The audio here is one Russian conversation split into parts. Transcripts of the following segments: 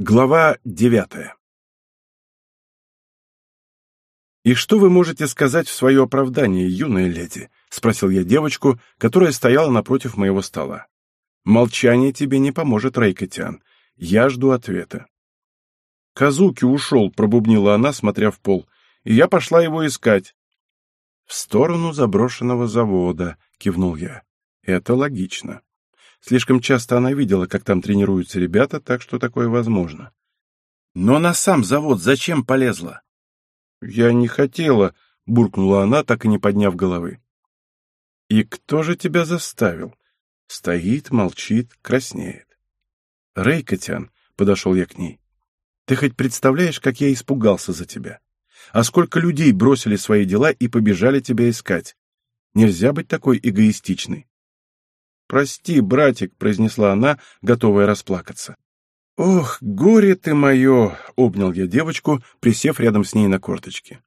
Глава девятая «И что вы можете сказать в свое оправдание, юная леди?» — спросил я девочку, которая стояла напротив моего стола. «Молчание тебе не поможет, Рейкотян. Я жду ответа». «Казуки ушел», — пробубнила она, смотря в пол, — «и я пошла его искать». «В сторону заброшенного завода», — кивнул я. «Это логично». Слишком часто она видела, как там тренируются ребята, так что такое возможно. Но на сам завод зачем полезла? Я не хотела, буркнула она, так и не подняв головы. И кто же тебя заставил? Стоит, молчит, краснеет. Рейкотян, подошел я к ней. Ты хоть представляешь, как я испугался за тебя? А сколько людей бросили свои дела и побежали тебя искать? Нельзя быть такой эгоистичной. «Прости, братик», — произнесла она, готовая расплакаться. «Ох, горе ты мое!» — обнял я девочку, присев рядом с ней на корточке.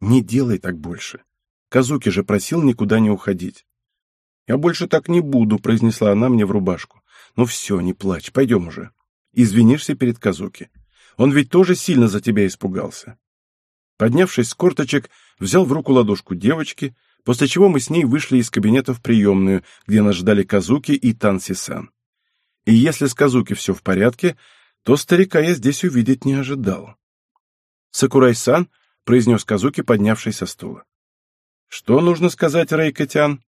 «Не делай так больше. Казуки же просил никуда не уходить». «Я больше так не буду», — произнесла она мне в рубашку. «Ну все, не плачь, пойдем уже. Извинишься перед Казуки. Он ведь тоже сильно за тебя испугался». Поднявшись с корточек, взял в руку ладошку девочки, после чего мы с ней вышли из кабинета в приемную, где нас ждали Казуки и Танси-сан. И если с Казуки все в порядке, то старика я здесь увидеть не ожидал. «Сакурай-сан», — произнес Казуки, поднявшись со стула. «Что нужно сказать, Рейкотян?»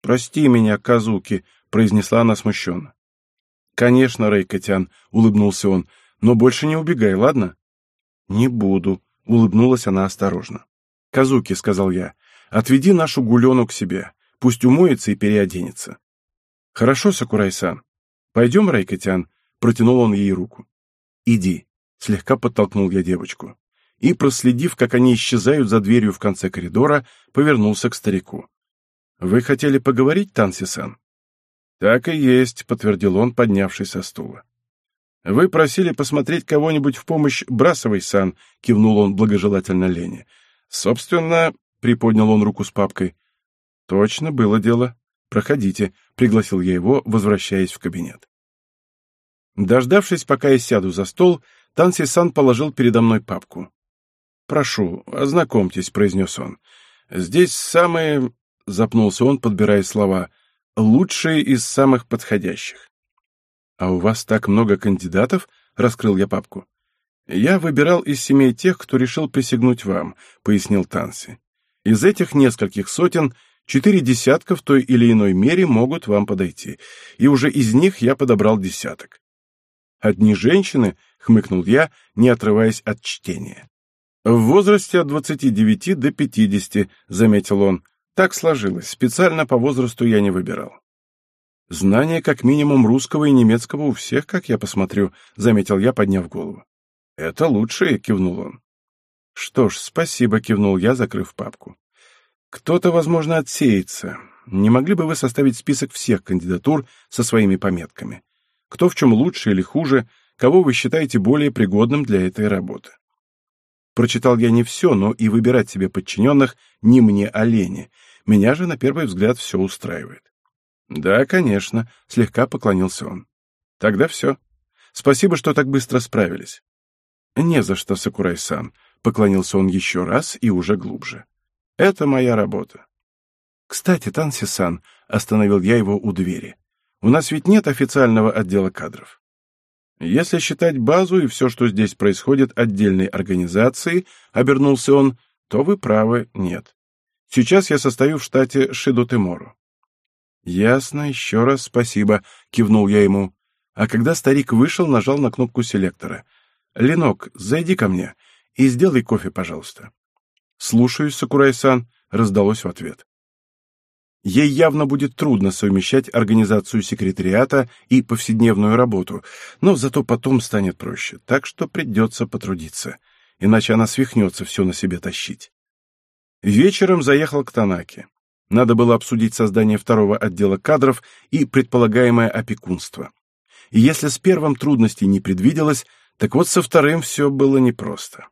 «Прости меня, Казуки», — произнесла она смущенно. «Конечно, Рейкотян», — улыбнулся он, — «но больше не убегай, ладно?» «Не буду», — улыбнулась она осторожно. «Казуки», — сказал я, Отведи нашу гулену к себе. Пусть умоется и переоденется. Хорошо, Сакурай-сан. Пойдем, Райкотян. Протянул он ей руку. Иди. Слегка подтолкнул я девочку. И, проследив, как они исчезают за дверью в конце коридора, повернулся к старику. «Вы хотели поговорить, Танси-сан?» «Так и есть», — подтвердил он, поднявшись со стула. «Вы просили посмотреть кого-нибудь в помощь Брасовой-сан», — кивнул он благожелательно Лене. «Собственно, приподнял он руку с папкой. Точно, было дело. Проходите, пригласил я его, возвращаясь в кабинет. Дождавшись, пока я сяду за стол, Танси-сан положил передо мной папку. «Прошу, ознакомьтесь», — произнес он. «Здесь самые...» — запнулся он, подбирая слова. «Лучшие из самых подходящих». «А у вас так много кандидатов?» — раскрыл я папку. «Я выбирал из семей тех, кто решил присягнуть вам», — пояснил Танси. Из этих нескольких сотен четыре десятка в той или иной мере могут вам подойти, и уже из них я подобрал десяток. «Одни женщины», — хмыкнул я, не отрываясь от чтения. «В возрасте от 29 до 50», — заметил он. «Так сложилось, специально по возрасту я не выбирал». «Знания как минимум русского и немецкого у всех, как я посмотрю», — заметил я, подняв голову. «Это лучшее», — кивнул он. «Что ж, спасибо», — кивнул я, закрыв папку. «Кто-то, возможно, отсеется. Не могли бы вы составить список всех кандидатур со своими пометками? Кто в чем лучше или хуже, кого вы считаете более пригодным для этой работы?» Прочитал я не все, но и выбирать себе подчиненных не мне, а Лене. Меня же, на первый взгляд, все устраивает. «Да, конечно», — слегка поклонился он. «Тогда все. Спасибо, что так быстро справились». «Не за что, Сакурай-сан», Поклонился он еще раз и уже глубже. «Это моя работа». «Кстати, Танси-сан», — остановил я его у двери, — «у нас ведь нет официального отдела кадров». «Если считать базу и все, что здесь происходит отдельной организацией», — обернулся он, — «то вы правы, нет. Сейчас я состою в штате Шидо Тимору». «Ясно, еще раз спасибо», — кивнул я ему. А когда старик вышел, нажал на кнопку селектора. «Ленок, зайди ко мне и сделай кофе, пожалуйста». «Слушаюсь, Сакурай-сан», — раздалось в ответ. Ей явно будет трудно совмещать организацию секретариата и повседневную работу, но зато потом станет проще, так что придется потрудиться, иначе она свихнется все на себе тащить. Вечером заехал к Танаке. Надо было обсудить создание второго отдела кадров и предполагаемое опекунство. И если с первым трудностей не предвиделось, так вот со вторым все было непросто.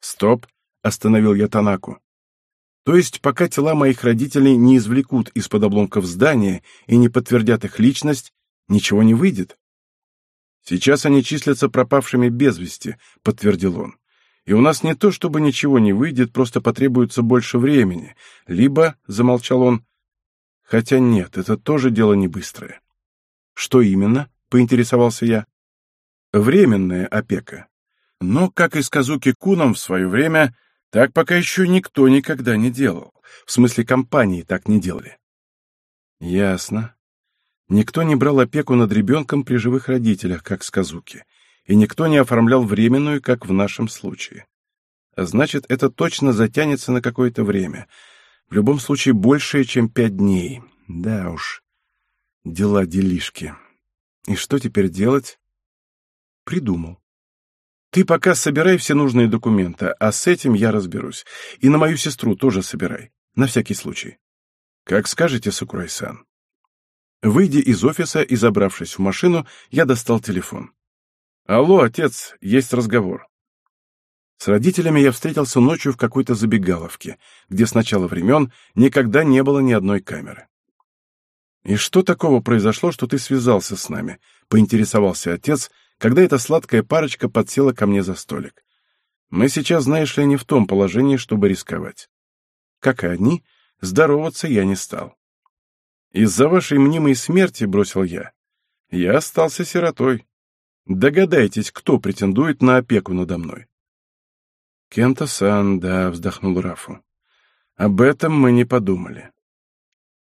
«Стоп!» — остановил я Танаку. «То есть, пока тела моих родителей не извлекут из-под обломков здания и не подтвердят их личность, ничего не выйдет?» Сейчас они числятся пропавшими без вести, подтвердил он. И у нас не то, чтобы ничего не выйдет, просто потребуется больше времени. Либо, замолчал он, хотя нет, это тоже дело не быстрое. Что именно? поинтересовался я. Временная опека. Но, как и с Казуки Куном в свое время, так пока еще никто никогда не делал. В смысле, компании так не делали. Ясно. Никто не брал опеку над ребенком при живых родителях, как с Казуки, и никто не оформлял временную, как в нашем случае. А значит, это точно затянется на какое-то время. В любом случае, большее, чем пять дней. Да уж. Дела-делишки. И что теперь делать? Придумал. Ты пока собирай все нужные документы, а с этим я разберусь. И на мою сестру тоже собирай. На всякий случай. Как скажете, Сакурай-сан. Выйдя из офиса и забравшись в машину, я достал телефон. «Алло, отец, есть разговор». С родителями я встретился ночью в какой-то забегаловке, где с начала времен никогда не было ни одной камеры. «И что такого произошло, что ты связался с нами?» — поинтересовался отец, когда эта сладкая парочка подсела ко мне за столик. «Мы сейчас, знаешь ли, не в том положении, чтобы рисковать». Как и они, здороваться я не стал. Из-за вашей мнимой смерти, бросил я, я остался сиротой. Догадайтесь, кто претендует на опеку надо мной. Кента-сан, да, вздохнул Рафу. Об этом мы не подумали.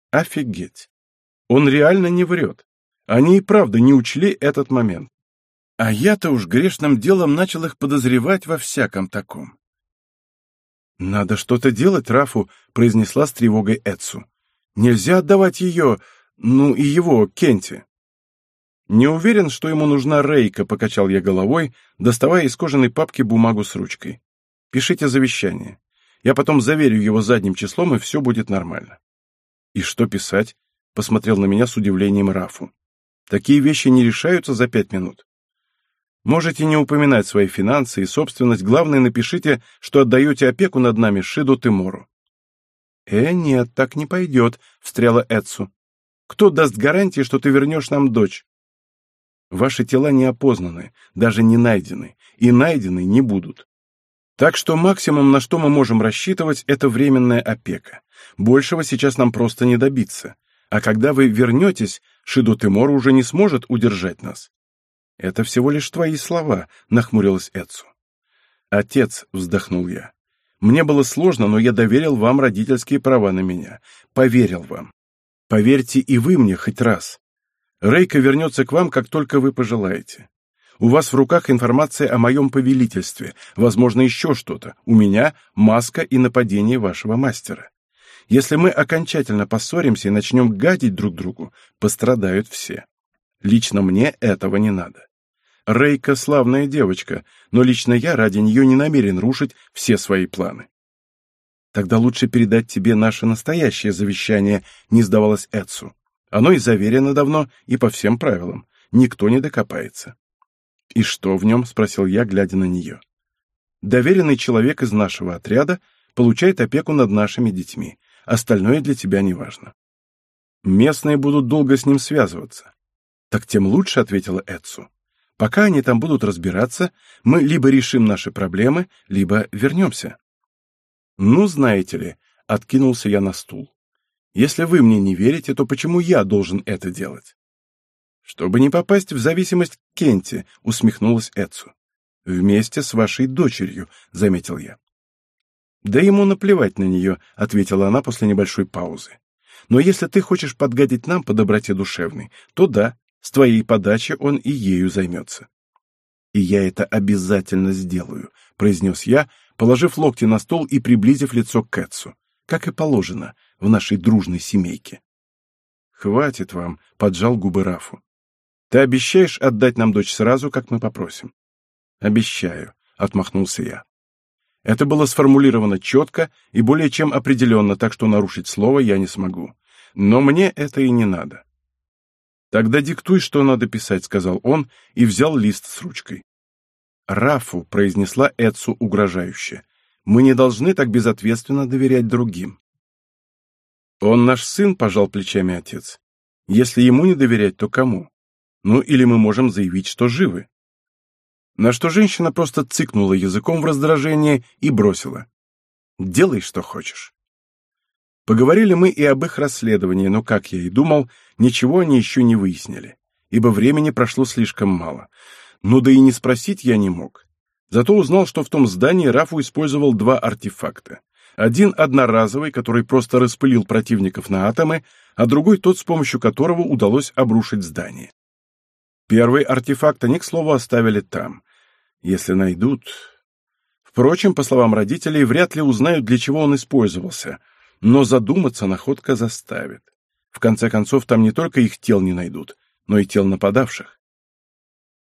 Офигеть. Он реально не врет. Они и правда не учли этот момент. А я-то уж грешным делом начал их подозревать во всяком таком. «Надо что-то делать, Рафу», — произнесла с тревогой Эцу. Нельзя отдавать ее, ну и его, Кенти. Не уверен, что ему нужна Рейка, покачал я головой, доставая из кожаной папки бумагу с ручкой. Пишите завещание. Я потом заверю его задним числом, и все будет нормально. И что писать? Посмотрел на меня с удивлением Рафу. Такие вещи не решаются за пять минут. Можете не упоминать свои финансы и собственность, главное напишите, что отдаете опеку над нами Шиду Тимору. «Э, нет, так не пойдет», — встряла Эдсу. «Кто даст гарантии, что ты вернешь нам дочь?» «Ваши тела не опознаны, даже не найдены, и найдены не будут. Так что максимум, на что мы можем рассчитывать, это временная опека. Большего сейчас нам просто не добиться. А когда вы вернетесь, Шидо Тимор уже не сможет удержать нас». «Это всего лишь твои слова», — нахмурилась Эдсу. «Отец», — вздохнул я, мне было сложно, но я доверил вам родительские права на меня. Поверил вам. Поверьте и вы мне хоть раз. Рейка вернется к вам, как только вы пожелаете. У вас в руках информация о моем повелительстве, возможно, еще что-то. У меня маска и нападение вашего мастера. Если мы окончательно поссоримся и начнем гадить друг другу, пострадают все. Лично мне этого не надо. Рейка славная девочка, но лично я ради нее не намерен рушить все свои планы. Тогда лучше передать тебе наше настоящее завещание, не сдавалась Эдсу. Оно и заверено давно, и по всем правилам. Никто не докопается. «И что в нем?» — спросил я, глядя на нее. «Доверенный человек из нашего отряда получает опеку над нашими детьми. Остальное для тебя не важно. Местные будут долго с ним связываться». «Так тем лучше», — ответила Эдсу. Пока они там будут разбираться, мы либо решим наши проблемы, либо вернемся. Ну, знаете ли, откинулся я на стул. Если вы мне не верите, то почему я должен это делать? Чтобы не попасть в зависимость к Кенте, усмехнулась Эцу. Вместе с вашей дочерью, заметил я. Да ему наплевать на нее, ответила она после небольшой паузы. Но если ты хочешь подгадить нам по доброте душевной, то да, с твоей подачи он и ею займется. «И я это обязательно сделаю», — произнес я, положив локти на стол и приблизив лицо к Кэтсу, как и положено в нашей дружной семейке. «Хватит вам», — поджал губы Рафу. «Ты обещаешь отдать нам дочь сразу, как мы попросим?» «Обещаю», — отмахнулся я. Это было сформулировано четко и более чем определенно, так что нарушить слово я не смогу. Но мне это и не надо. «Тогда диктуй, что надо писать», — сказал он и взял лист с ручкой. «Рафу», — произнесла Эдсу угрожающе, — «мы не должны так безответственно доверять другим». «Он наш сын», — пожал плечами отец. «Если ему не доверять, то кому? Ну или мы можем заявить, что живы. На что женщина просто цыкнула языком в раздражении и бросила. «Делай, что хочешь». Поговорили мы и об их расследовании, но, как я и думал, ничего они еще не выяснили, ибо времени прошло слишком мало. Ну да и не спросить я не мог. Зато узнал, что в том здании Рафу использовал два артефакта. Один одноразовый, который просто распылил противников на атомы, а другой тот, с помощью которого удалось обрушить здание. Первый артефакт они, к слову, оставили там. Если найдут... Впрочем, по словам родителей, вряд ли узнают, для чего он использовался, но задуматься находка заставит. В конце концов, там не только их тел не найдут, но и тел нападавших.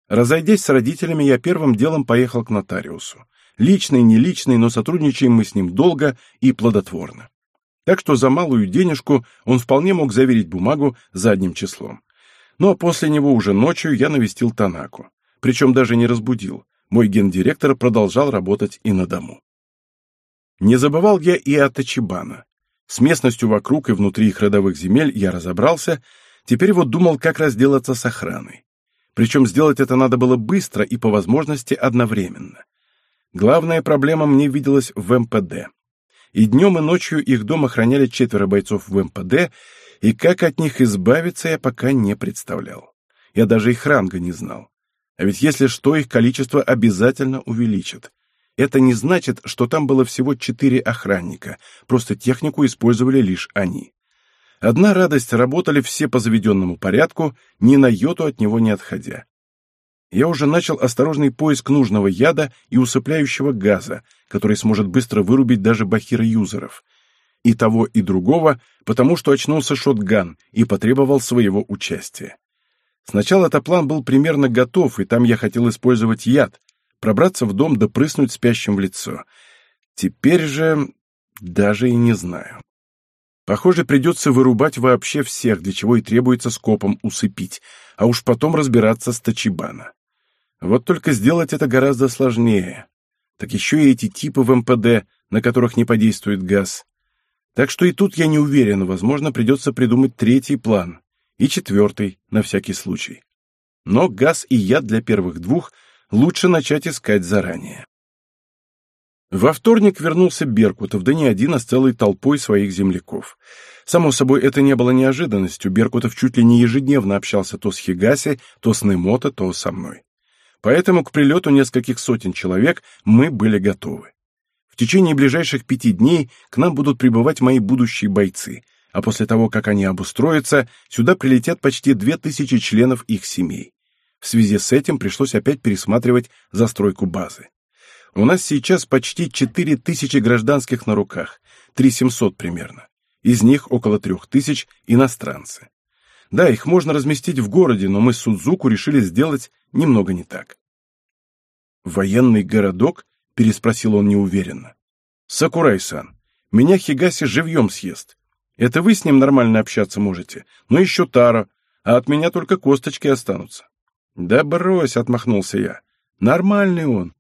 Разойдясь с родителями, я первым делом поехал к нотариусу. Личный, не личный, но сотрудничаем мы с ним долго и плодотворно. Так что за малую денежку он вполне мог заверить бумагу задним числом. Но после него уже ночью я навестил Танаку. Причем даже не разбудил. Мой гендиректор продолжал работать и на дому. Не забывал я и о Тачибана. С местностью вокруг и внутри их родовых земель я разобрался, теперь вот думал, как разделаться с охраной. Причем сделать это надо было быстро и по возможности одновременно. Главная проблема мне виделась в МПД. И днем, и ночью их дом охраняли четверо бойцов в МПД, и как от них избавиться я пока не представлял. Я даже их ранга не знал. А ведь если что, их количество обязательно увеличат. Это не значит, что там было всего четыре охранника, просто технику использовали лишь они. Одна радость, работали все по заведенному порядку, ни на йоту от него не отходя. Я уже начал осторожный поиск нужного яда и усыпляющего газа, который сможет быстро вырубить даже бахира-юзеров — и того, и другого, потому что очнулся шотган и потребовал своего участия. Сначала этот план был примерно готов, и там я хотел использовать яд, пробраться в дом да прыснуть спящим в лицо. Теперь же даже и не знаю. Похоже, придется вырубать вообще всех, для чего и требуется скопом усыпить, а уж потом разбираться с Тачибана. Вот только сделать это гораздо сложнее. Так еще и эти типы в МПД, на которых не подействует газ. Так что и тут я не уверен, возможно, придется придумать третий план. И четвертый, на всякий случай. Но газ и яд для первых двух лучше начать искать заранее. Во вторник вернулся Беркутов, да не один, а с целой толпой своих земляков. Само собой, это не было неожиданностью, Беркутов чуть ли не ежедневно общался то с Хигаси, то с Неймото, то со мной. Поэтому к прилету нескольких сотен человек мы были готовы течение ближайших пяти дней к нам будут прибывать мои будущие бойцы, а после того, как они обустроятся, сюда прилетят почти две тысячи членов их семей. В связи с этим пришлось опять пересматривать застройку базы. У нас сейчас почти четыре тысячи гражданских на руках, три семьсот примерно. Из них около трех тысяч иностранцы. Да, их можно разместить в городе, но мы Судзуку решили сделать немного не так. Военный городок переспросил он неуверенно. «Сакурай-сан, меня Хигаси живьем съест. Это вы с ним нормально общаться можете, но еще Таро, а от меня только косточки останутся». «Да брось», — отмахнулся я. «Нормальный он».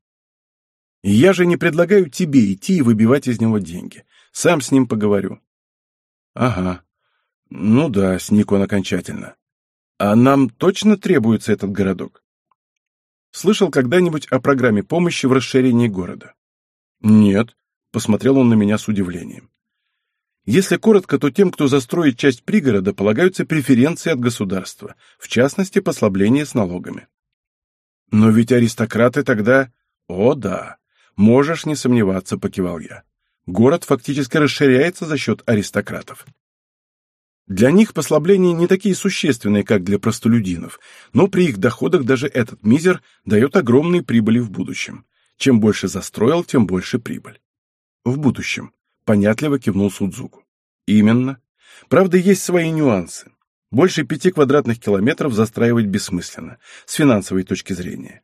«Я же не предлагаю тебе идти и выбивать из него деньги. Сам с ним поговорю». «Ага. Ну да, сник он окончательно. А нам точно требуется этот городок?» Слышал когда-нибудь о программе помощи в расширении города? Нет, посмотрел он на меня с удивлением. Если коротко, то тем, кто застроит часть пригорода, полагаются преференции от государства, в частности, послабление с налогами. Но ведь аристократы тогда... О, да, можешь не сомневаться, покивал я. Город фактически расширяется за счет аристократов. Для них послабления не такие существенные, как для простолюдинов, но при их доходах даже этот мизер дает огромные прибыли в будущем. Чем больше застроил, тем больше прибыль. В будущем, понятливо кивнул Судзуку. Именно. Правда, есть свои нюансы. Больше пяти квадратных километров застраивать бессмысленно, с финансовой точки зрения.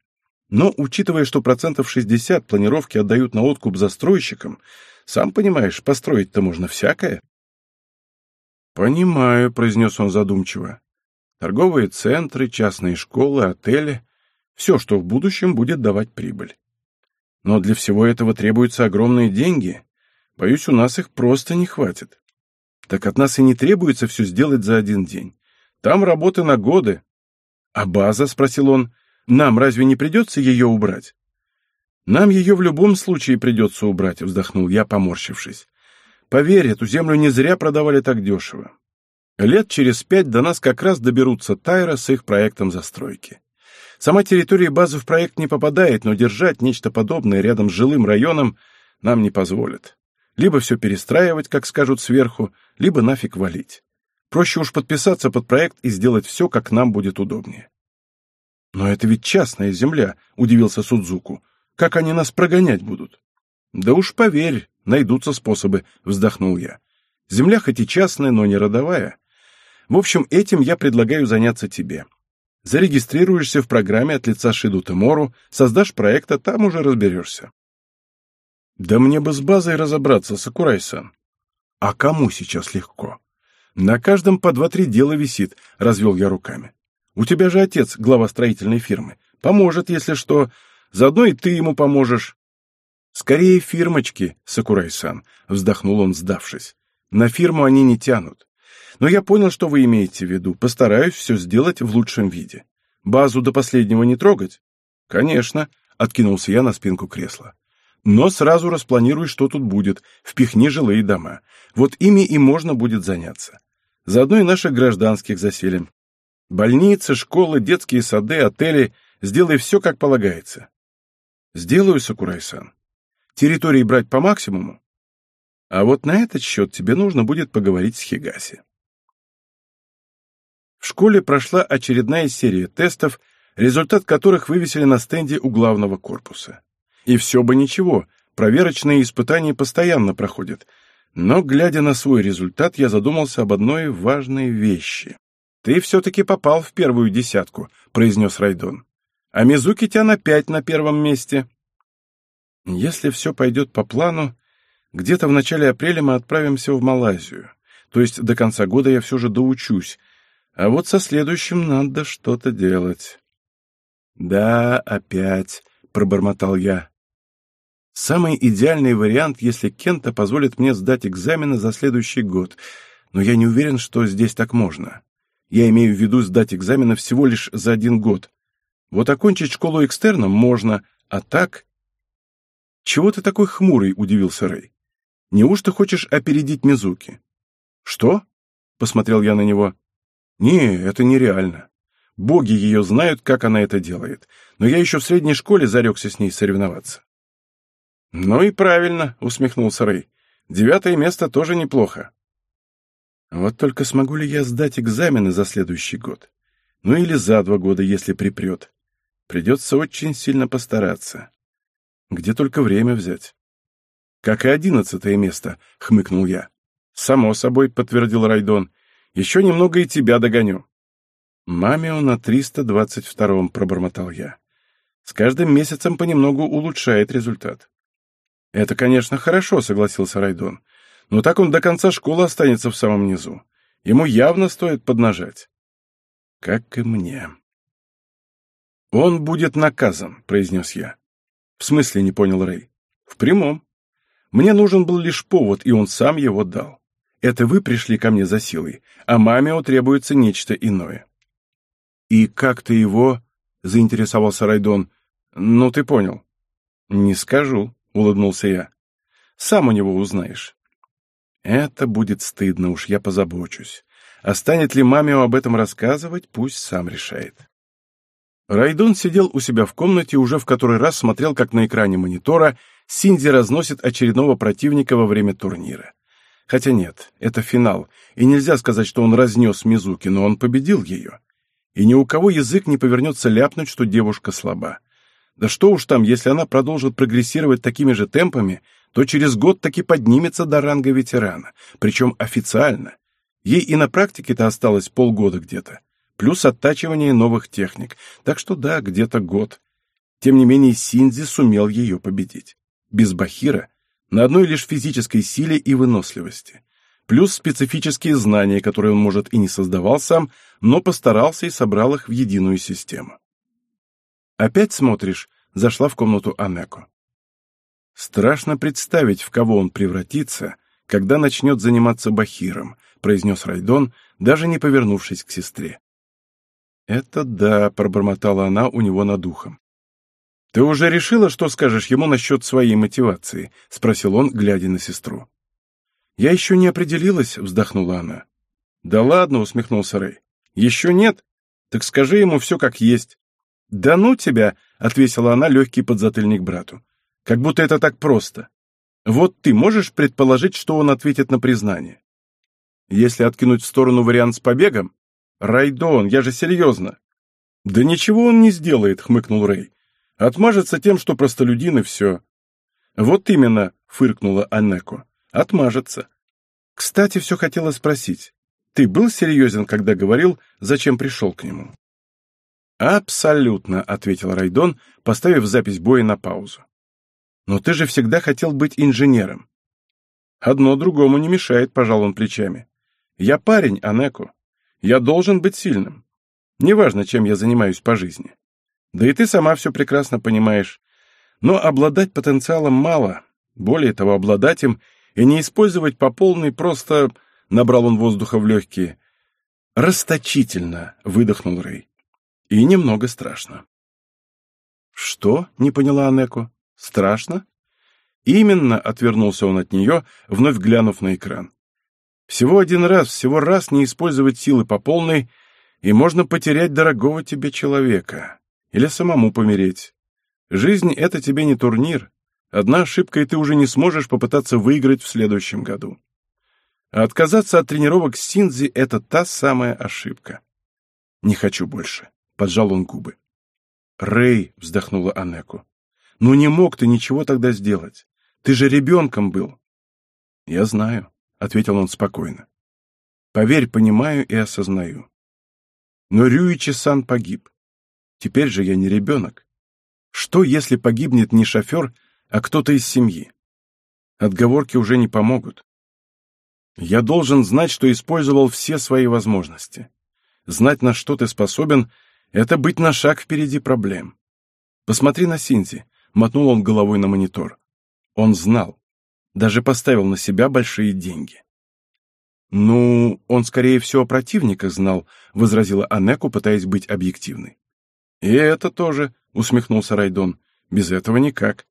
Но, учитывая, что процентов 60 планировки отдают на откуп застройщикам, сам понимаешь, построить-то можно всякое. «Понимаю», — произнес он задумчиво. «Торговые центры, частные школы, отели — все, что в будущем будет давать прибыль. Но для всего этого требуются огромные деньги. Боюсь, у нас их просто не хватит. Так от нас и не требуется все сделать за один день. Там работы на годы. «А база?» — спросил он. «Нам разве не придется ее убрать?» «Нам ее в любом случае придется убрать», — вздохнул я, поморщившись. «Поверь, эту землю не зря продавали так дешево. Лет через пять до нас как раз доберутся Тайра с их проектом застройки. Сама территория базы в проект не попадает, но держать нечто подобное рядом с жилым районом нам не позволят. Либо все перестраивать, как скажут сверху, либо нафиг валить. Проще уж подписаться под проект и сделать все, как нам будет удобнее. «Но это ведь частная земля», — удивился Судзуку. «Как они нас прогонять будут?» «Да уж поверь, найдутся способы», — вздохнул я. «Земля хоть и частная, но не родовая. В общем, этим я предлагаю заняться тебе. Зарегистрируешься в программе от лица Шиду Темору, создашь проект, а там уже разберешься». «Да мне бы с базой разобраться, Сакурай-сан». «А кому сейчас легко?» «На каждом по два-три дела висит», — развел я руками. «У тебя же отец, глава строительной фирмы. Поможет, если что. Заодно и ты ему поможешь». «Скорее фирмочки, Сакурай-сан», — вздохнул он, сдавшись. «На фирму они не тянут. Но я понял, что вы имеете в виду. Постараюсь все сделать в лучшем виде. Базу до последнего не трогать?» «Конечно», — откинулся я на спинку кресла. «Но сразу распланируй, что тут будет. Впихни жилые дома. Вот ими и можно будет заняться. Заодно и наших гражданских заселим. Больницы, школы, детские сады, отели. Сделай все, как полагается. Сделаю, Сакурай-сан. Территории брать по максимуму. А вот на этот счет тебе нужно будет поговорить с Хигаси. В школе прошла очередная серия тестов, результат которых вывесили на стенде у главного корпуса. И все бы ничего, проверочные испытания постоянно проходят — но, глядя на свой результат, я задумался об одной важной вещи. «Ты все-таки попал в первую десятку», — произнес Райдон. «А Мизуки Тян опять на первом месте». «Если все пойдет по плану, где-то в начале апреля мы отправимся в Малайзию. То есть до конца года я все же доучусь. А вот со следующим надо что-то делать». «Да, опять», — пробормотал я. Самый идеальный вариант, если Кента позволит мне сдать экзамены за следующий год, но я не уверен, что здесь так можно. Я имею в виду сдать экзамены всего лишь за один год. Вот окончить школу экстерном можно, а так... «Чего ты такой хмурый?» — удивился Рэй. «Неужто хочешь опередить Мизуки?» «Что?» — посмотрел я на него. «Не, это нереально. Боги ее знают, как она это делает, но я еще в средней школе зарекся с ней соревноваться». «Ну и правильно», — усмехнулся Рэй. «Девятое место тоже неплохо». «Вот только смогу ли я сдать экзамены за следующий год? Ну или за два года, если припрет. Придется очень сильно постараться. Где только время взять?» «Как и одиннадцатое место», — хмыкнул я. «Само собой», — подтвердил Райдон. «Еще немного и тебя догоню». «Мамио на триста двадцать втором», — пробормотал я. «С каждым месяцем понемногу улучшает результат». «Это, конечно, хорошо», — согласился Райдон. «Но так он до конца школы останется в самом низу. Ему явно стоит поднажать». «Как и мне». «Он будет наказан», — произнес я. «В смысле?» — не понял Рэй. «В прямом. Мне нужен был лишь повод, и он сам его дал. Это вы пришли ко мне за силой, а маме требуется нечто иное». «И как ты его?» — заинтересовался Райдон. «Ну, ты понял». «Не скажу», улыбнулся я. Сам у него узнаешь. Это будет стыдно, уж я позабочусь. А станет ли маме об этом рассказывать, пусть сам решает. Райдон сидел у себя в комнате уже в который раз смотрел, как на экране монитора Синди разносит очередного противника во время турнира. Хотя нет, это финал, и нельзя сказать, что он разнес Мизуки, но он победил ее. И ни у кого язык не повернется ляпнуть, что девушка слаба. Да что уж там, если она продолжит прогрессировать такими же темпами, то через год таки поднимется до ранга ветерана, причем официально. Ей и на практике-то осталось полгода где-то, плюс оттачивание новых техник, так что да, где-то год. Тем не менее Синзи сумел ее победить. Без Бахира, на одной лишь физической силе и выносливости. Плюс специфические знания, которые он, может, и не создавал сам, но постарался и собрал их в единую систему. «Опять смотришь?» — зашла в комнату Анеко. «Страшно представить, в кого он превратится, когда начнет заниматься Бахиром», — произнес Райдон, даже не повернувшись к сестре. «Это да», — пробормотала она у него над ухом. «Ты уже решила, что скажешь ему насчет своей мотивации?» — спросил он, глядя на сестру. «Я еще не определилась», — вздохнула она. «Да ладно», — усмехнулся Рэй. «Еще нет? Так скажи ему все как есть». «Да ну тебя!» — отвесила она легкий подзатыльник брату. «Как будто это так просто. Вот ты можешь предположить, что он ответит на признание?» «Если откинуть в сторону вариант с побегом?» «Райдон, я же серьезно!» «Да ничего он не сделает», — хмыкнул Рэй. «Отмажется тем, что простолюдин и все». «Вот именно», — фыркнула Аннеко. «Отмажется». «Кстати, все хотела спросить. Ты был серьезен, когда говорил, зачем пришел к нему?» «Абсолютно», — ответил Райдон, поставив запись боя на паузу. «Но ты же всегда хотел быть инженером». «Одно другому не мешает», — пожал он плечами. «Я парень, Анеку. Я должен быть сильным. Неважно, чем я занимаюсь по жизни. Да и ты сама все прекрасно понимаешь. Но обладать потенциалом мало. Более того, обладать им и не использовать по полной просто...» — набрал он воздуха в легкие. «Расточительно», — выдохнул Рэй. И немного страшно. «Что?» — не поняла Анеко. «Страшно?» «Именно», — отвернулся он от нее, вновь глянув на экран. «Всего один раз, всего раз не использовать силы по полной, и можно потерять дорогого тебе человека. Или самому помереть. Жизнь — это тебе не турнир. Одна ошибка, и ты уже не сможешь попытаться выиграть в следующем году. А отказаться от тренировок с Синзи — это та самая ошибка. Не хочу больше. — поджал он губы. «Рэй», — вздохнула Анеку, — «ну не мог ты ничего тогда сделать. Ты же ребенком был». «Я знаю», — ответил он спокойно. «Поверь, понимаю и осознаю. Но Рюичи-сан погиб. Теперь же я не ребенок. Что, если погибнет не шофер, а кто-то из семьи? Отговорки уже не помогут. Я должен знать, что использовал все свои возможности. Знать, на что ты способен, это быть на шаг впереди проблем. Посмотри на Синзи, мотнул он головой на монитор. Он знал. Даже поставил на себя большие деньги. «Ну, он, скорее всего, о противниках знал», — возразила Анеку, пытаясь быть объективной. «И это тоже», — усмехнулся Райдон. «Без этого никак.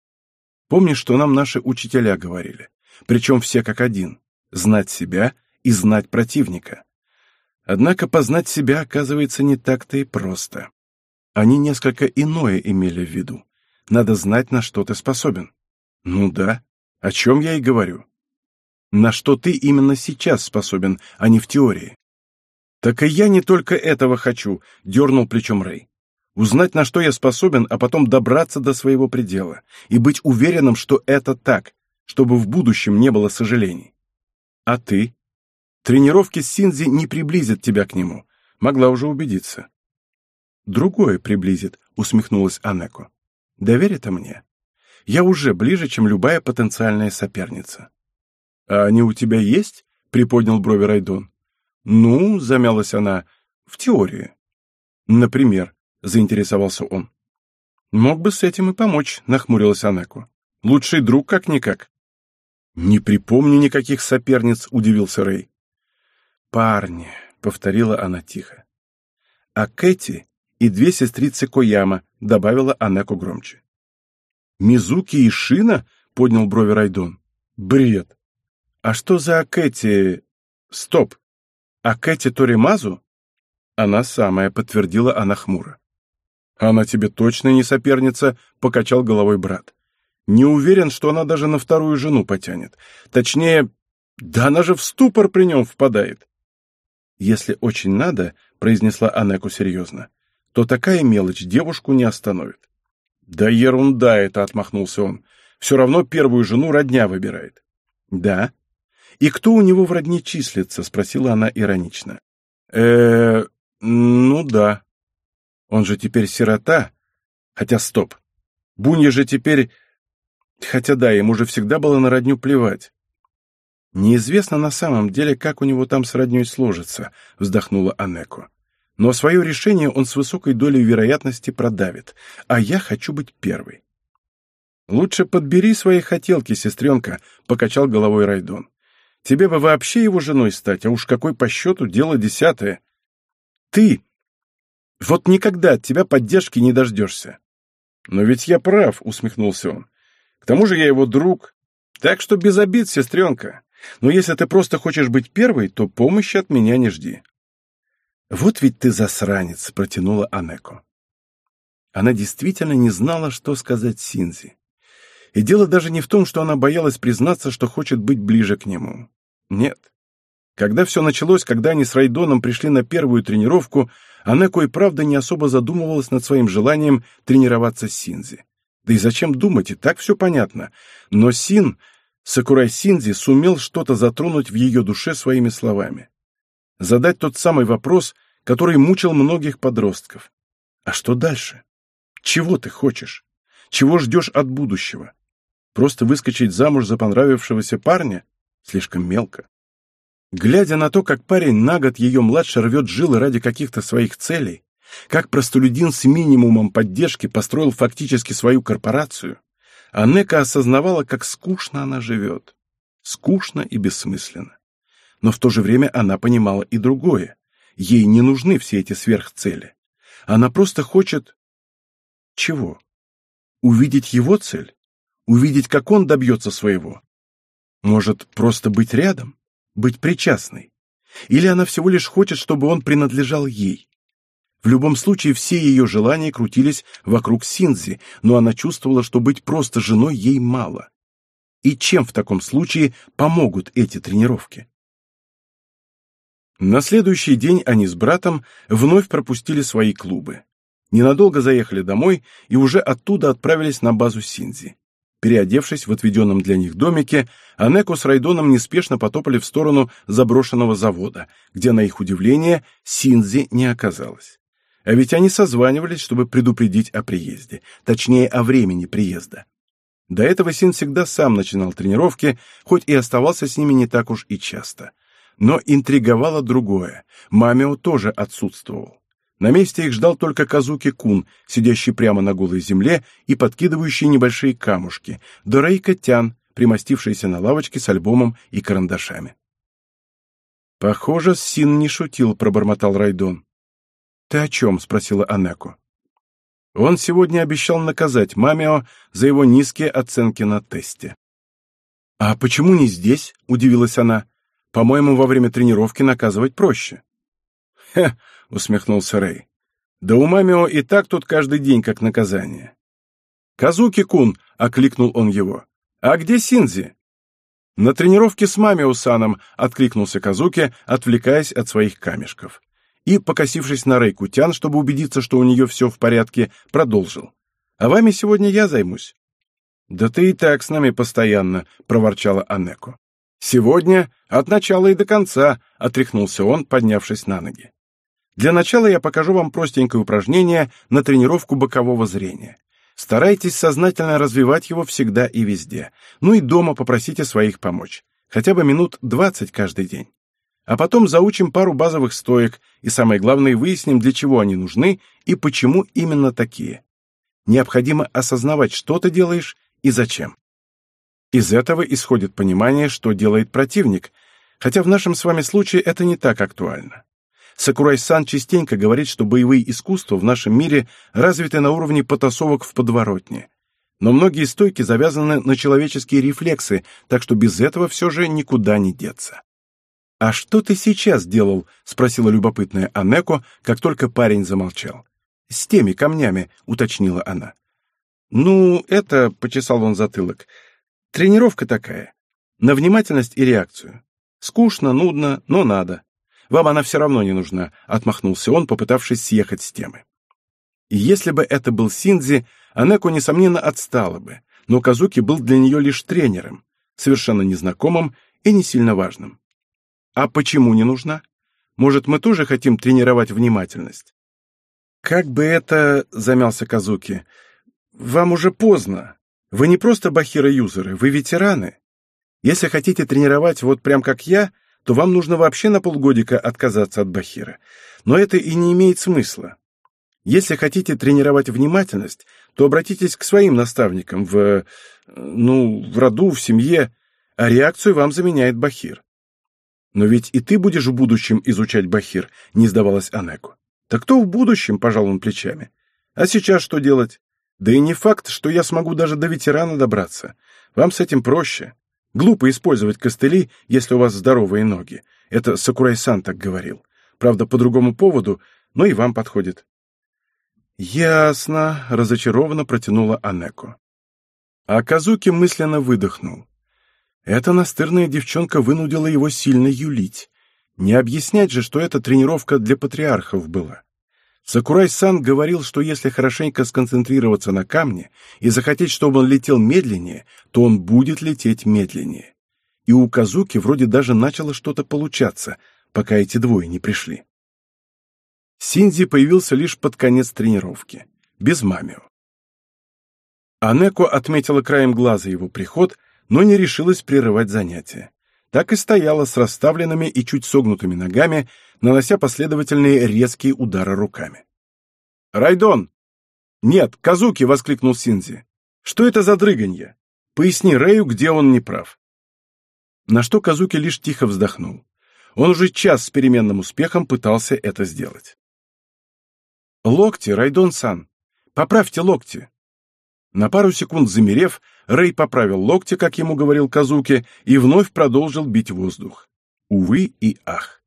Помнишь, что нам наши учителя говорили? Причем все как один. Знать себя и знать противника. Однако познать себя оказывается не так-то и просто. Они несколько иное имели в виду. Надо знать, на что ты способен. Ну да, о чем я и говорю. На что ты именно сейчас способен, а не в теории. Так и я не только этого хочу, дернул плечом Рэй. Узнать, на что я способен, а потом добраться до своего предела и быть уверенным, что это так, чтобы в будущем не было сожалений. А ты? Тренировки с Синзи не приблизят тебя к нему. Могла уже убедиться. Другое приблизит, усмехнулась Анеко. Доверь это мне. Я уже ближе, чем любая потенциальная соперница. А они у тебя есть? приподнял брови Райдон. Ну, замялась она, в теории. Например, заинтересовался он. Мог бы с этим и помочь, нахмурилась Анеко. Лучший друг как-никак. Не припомню никаких соперниц, удивился Рэй. «Парни», — повторила она тихо. «А Кэти и две сестрицы Кояма», — добавила Анеко громче. «Мизуки и Шина?» — поднял брови Райдон. «Бред! А что за Акэти...» «Стоп! Акэти Торимазу?» «Она самая», — подтвердила она хмуро. «Она тебе точно не соперница», — покачал головой брат. «Не уверен, что она даже на вторую жену потянет. Точнее, да она же в ступор при нем впадает». «Если очень надо», — произнесла Анеку серьезно, — «то такая мелочь девушку не остановит». «Да ерунда это», — отмахнулся он. «Все равно первую жену родня выбирает». «Да». «И кто у него в родне числится?» — спросила она иронично. э ну да. Он же теперь сирота. Хотя стоп. Бунья же теперь... Хотя да, ему же всегда было на родню плевать. «Неизвестно на самом деле, как у него там с родней сложится», — вздохнула Анеко. «Но свое решение он с высокой долей вероятности продавит, а я хочу быть первой». «Лучше подбери свои хотелки, сестренка», — покачал головой Райдон. «Тебе бы вообще его женой стать, а уж какой по счету дело десятое». «Ты!» Вот никогда от тебя поддержки не дождешься. Но ведь я прав, усмехнулся он. К тому же я его друг. Так что без обид, сестренка. Но если ты просто хочешь быть первой, то помощи от меня не жди. Вот ведь ты засранец, протянула Анеко. Она действительно не знала, что сказать Синзи. И дело даже не в том, что она боялась признаться, что хочет быть ближе к нему. Нет. Когда все началось, когда они с Райдоном пришли на первую тренировку, Анеко и правда не особо задумывалась над своим желанием тренироваться с Синзи. Да и зачем думать, и так все понятно. Но Син, Сакурай Синзи, сумел что-то затронуть в ее душе своими словами. Задать тот самый вопрос, который мучил многих подростков. А что дальше? Чего ты хочешь? Чего ждешь от будущего? Просто выскочить замуж за понравившегося парня? Слишком мелко. Глядя на то, как парень на год ее младше рвет жилы ради каких-то своих целей, как простолюдин с минимумом поддержки построил фактически свою корпорацию, Анека осознавала, как скучно она живет. Скучно и бессмысленно. Но в то же время она понимала и другое. Ей не нужны все эти сверхцели. Она просто хочет... Чего? Увидеть его цель? Увидеть, как он добьется своего? Может, просто быть рядом? Быть причастной? Или она всего лишь хочет, чтобы он принадлежал ей? В любом случае, все ее желания крутились вокруг Синзи, но она чувствовала, что быть просто женой ей мало. И чем в таком случае помогут эти тренировки? На следующий день они с братом вновь пропустили свои клубы. Ненадолго заехали домой и уже оттуда отправились на базу Синзи. Переодевшись в отведенном для них домике, Анеко с Райдоном неспешно потопали в сторону заброшенного завода, где, на их удивление, Синзи не оказалось. А ведь они созванивались, чтобы предупредить о приезде, точнее, о времени приезда. До этого Син всегда сам начинал тренировки, хоть и оставался с ними не так уж и часто. Но интриговало другое. Мамио тоже отсутствовал. На месте их ждал только Казуки-кун, сидящий прямо на голой земле и подкидывающий небольшие камушки, да Рейка-тян, примостившийся на лавочке с альбомом и карандашами. «Похоже, Син не шутил», — пробормотал Райдон. «Ты о чем?» — спросила Анеко. Он сегодня обещал наказать Мамио за его низкие оценки на тесте. «А почему не здесь?» — удивилась она. «По-моему, во время тренировки наказывать проще». «Хе!» — усмехнулся Рэй. «Да у Мамио и так тут каждый день как наказание». «Казуки-кун!» — окликнул он его. «А где Синзи?» «На тренировке с Мамио-саном!» — откликнулся Казуки, отвлекаясь от своих камешков и, покосившись на Рейку Тян, чтобы убедиться, что у нее все в порядке, продолжил. «А вами сегодня я займусь». «Да ты и так с нами постоянно», — проворчала Анеко. «Сегодня от начала и до конца», — отряхнулся он, поднявшись на ноги. «Для начала я покажу вам простенькое упражнение на тренировку бокового зрения. Старайтесь сознательно развивать его всегда и везде. Ну и дома попросите своих помочь. Хотя бы минут двадцать каждый день а потом заучим пару базовых стоек и, самое главное, выясним, для чего они нужны и почему именно такие. Необходимо осознавать, что ты делаешь и зачем. Из этого исходит понимание, что делает противник, хотя в нашем с вами случае это не так актуально. Сакурай-сан частенько говорит, что боевые искусства в нашем мире развиты на уровне потасовок в подворотне. Но многие стойки завязаны на человеческие рефлексы, так что без этого все же никуда не деться. «А что ты сейчас делал?» — спросила любопытная Анеко, как только парень замолчал. «С теми камнями», — уточнила она. «Ну, это...» — почесал он затылок. «Тренировка такая. На внимательность и реакцию. Скучно, нудно, но надо. Вам она все равно не нужна», — отмахнулся он, попытавшись съехать с темы. И если бы это был Синдзи, Анеко, несомненно, отстала бы, но Казуки был для нее лишь тренером, совершенно незнакомым и не сильно важным. А почему не нужна? Может, мы тоже хотим тренировать внимательность? Как бы это, замялся Казуки, вам уже поздно. Вы не просто бахира-юзеры, вы ветераны. Если хотите тренировать вот прям как я, то вам нужно вообще на полгодика отказаться от бахира. Но это и не имеет смысла. Если хотите тренировать внимательность, то обратитесь к своим наставникам в, ну, в роду, в семье, а реакцию вам заменяет бахир. «Но ведь и ты будешь в будущем изучать Бахир», — не сдавалась Анеку. Так кто в будущем, пожал он плечами. А сейчас что делать? Да и не факт, что я смогу даже до ветерана добраться. Вам с этим проще. Глупо использовать костыли, если у вас здоровые ноги. Это Сакурай-сан так говорил. Правда, по другому поводу, но и вам подходит. «Ясно», — разочарованно протянула Анеко. А Казуки мысленно выдохнул. Эта настырная девчонка вынудила его сильно юлить. Не объяснять же, что эта тренировка для патриархов была. Сакурай-сан говорил, что если хорошенько сконцентрироваться на камне и захотеть, чтобы он летел медленнее, то он будет лететь медленнее. И у Казуки вроде даже начало что-то получаться, пока эти двое не пришли. Синзи появился лишь под конец тренировки, без мамио. Анеко отметила краем глаза его приход, но не решилась прерывать занятия. Так и стояла с расставленными и чуть согнутыми ногами, нанося последовательные резкие удары руками. «Райдон!» «Нет, Казуки!» — воскликнул Синзи. «Что это за дрыганье? Поясни Рэю, где он не прав». На что Казуки лишь тихо вздохнул. Он уже час с переменным успехом пытался это сделать. «Локти, Райдон-сан! Поправьте локти!» На пару секунд замерев, Рэй поправил локти, как ему говорил Казуки, и вновь продолжил бить воздух. Увы и ах.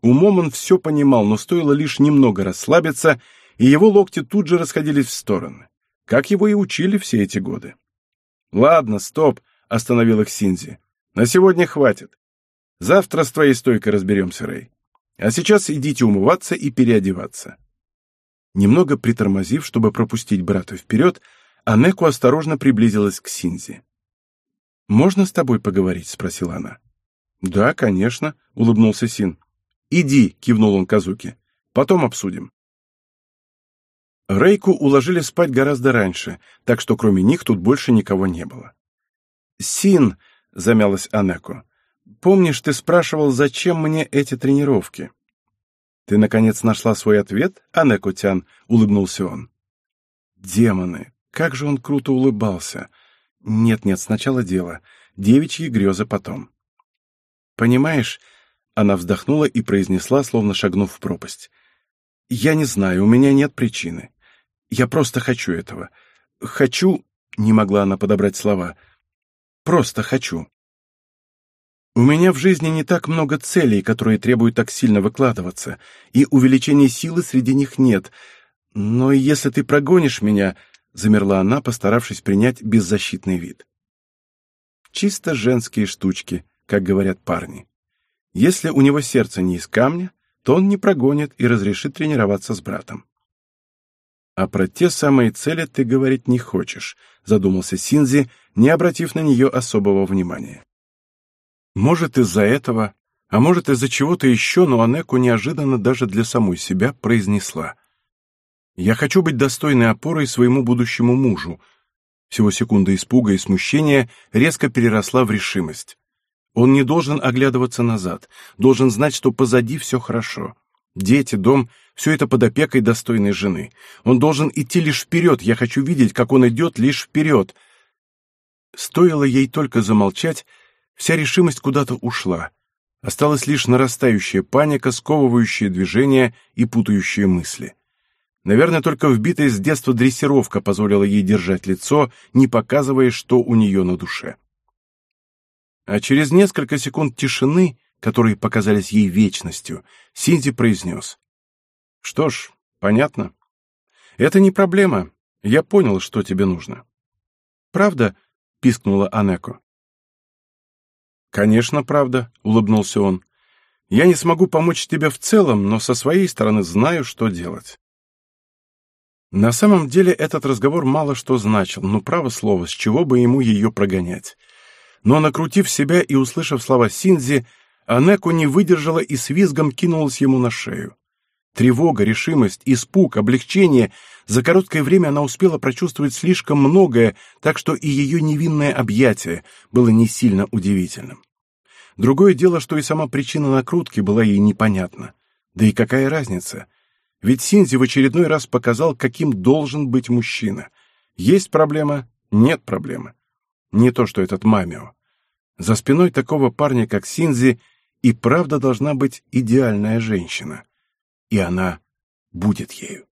Умом он все понимал, но стоило лишь немного расслабиться, и его локти тут же расходились в стороны. Как его и учили все эти годы. «Ладно, стоп», — остановил их Синзи. «На сегодня хватит. Завтра с твоей стойкой разберемся, Рэй. А сейчас идите умываться и переодеваться». Немного притормозив, чтобы пропустить брата вперед, Анеку осторожно приблизилась к Синзи. «Можно с тобой поговорить?» — спросила она. «Да, конечно», — улыбнулся Син. «Иди», — кивнул он Казуки. «Потом обсудим». Рейку уложили спать гораздо раньше, так что кроме них тут больше никого не было. «Син», — замялась Анеко, — «помнишь, ты спрашивал, зачем мне эти тренировки?» «Ты, наконец, нашла свой ответ, Анеко-тян?» — улыбнулся он. «Демоны! Как же он круто улыбался! Нет-нет, сначала дело. Девичьи грезы потом». «Понимаешь, она вздохнула и произнесла, словно шагнув в пропасть. «Я не знаю, у меня нет причины. Я просто хочу этого. Хочу...» — не могла она подобрать слова. «Просто хочу». У меня в жизни не так много целей, которые требуют так сильно выкладываться, и увеличения силы среди них нет. Но если ты прогонишь меня...» — замерла она, постаравшись принять беззащитный вид. Чисто женские штучки, как говорят парни. Если у него сердце не из камня, то он не прогонит и разрешит тренироваться с братом. «А про те самые цели ты говорить не хочешь», — задумался Синзи, не обратив на нее особого внимания. Может, из-за этого, а может, из-за чего-то еще, но Анеку неожиданно даже для самой себя произнесла. «Я хочу быть достойной опорой своему будущему мужу». Всего секунда испуга и смущения резко переросла в решимость. Он не должен оглядываться назад, должен знать, что позади все хорошо. Дети, дом — все это под опекой достойной жены. Он должен идти лишь вперед, я хочу видеть, как он идет лишь вперед. Стоило ей только замолчать, вся решимость куда-то ушла. Осталась лишь нарастающая паника, сковывающая движения и путающие мысли. Наверное, только вбитая с детства дрессировка позволила ей держать лицо, не показывая, что у нее на душе. А через несколько секунд тишины, которые показались ей вечностью, Синди произнес. «Что ж, понятно. Это не проблема. Я понял, что тебе нужно». «Правда?» — пискнула Анеко. «Конечно, правда», — улыбнулся он. «Я не смогу помочь тебе в целом, но со своей стороны знаю, что делать». На самом деле этот разговор мало что значил, но право слово, с чего бы ему ее прогонять но, накрутив себя и услышав слова Синзи, Анеко не выдержала и с визгом кинулась ему на шею. Тревога, решимость, испуг, облегчение. За короткое время она успела прочувствовать слишком многое, так что и ее невинное объятие было не сильно удивительным. Другое дело, что и сама причина накрутки была ей непонятна. Да и какая разница? Ведь Синзи в очередной раз показал, каким должен быть мужчина. Есть проблема? Нет проблемы. Не то, что этот Мамио. За спиной такого парня, как Синзи, и правда должна быть идеальная женщина. И она будет ею.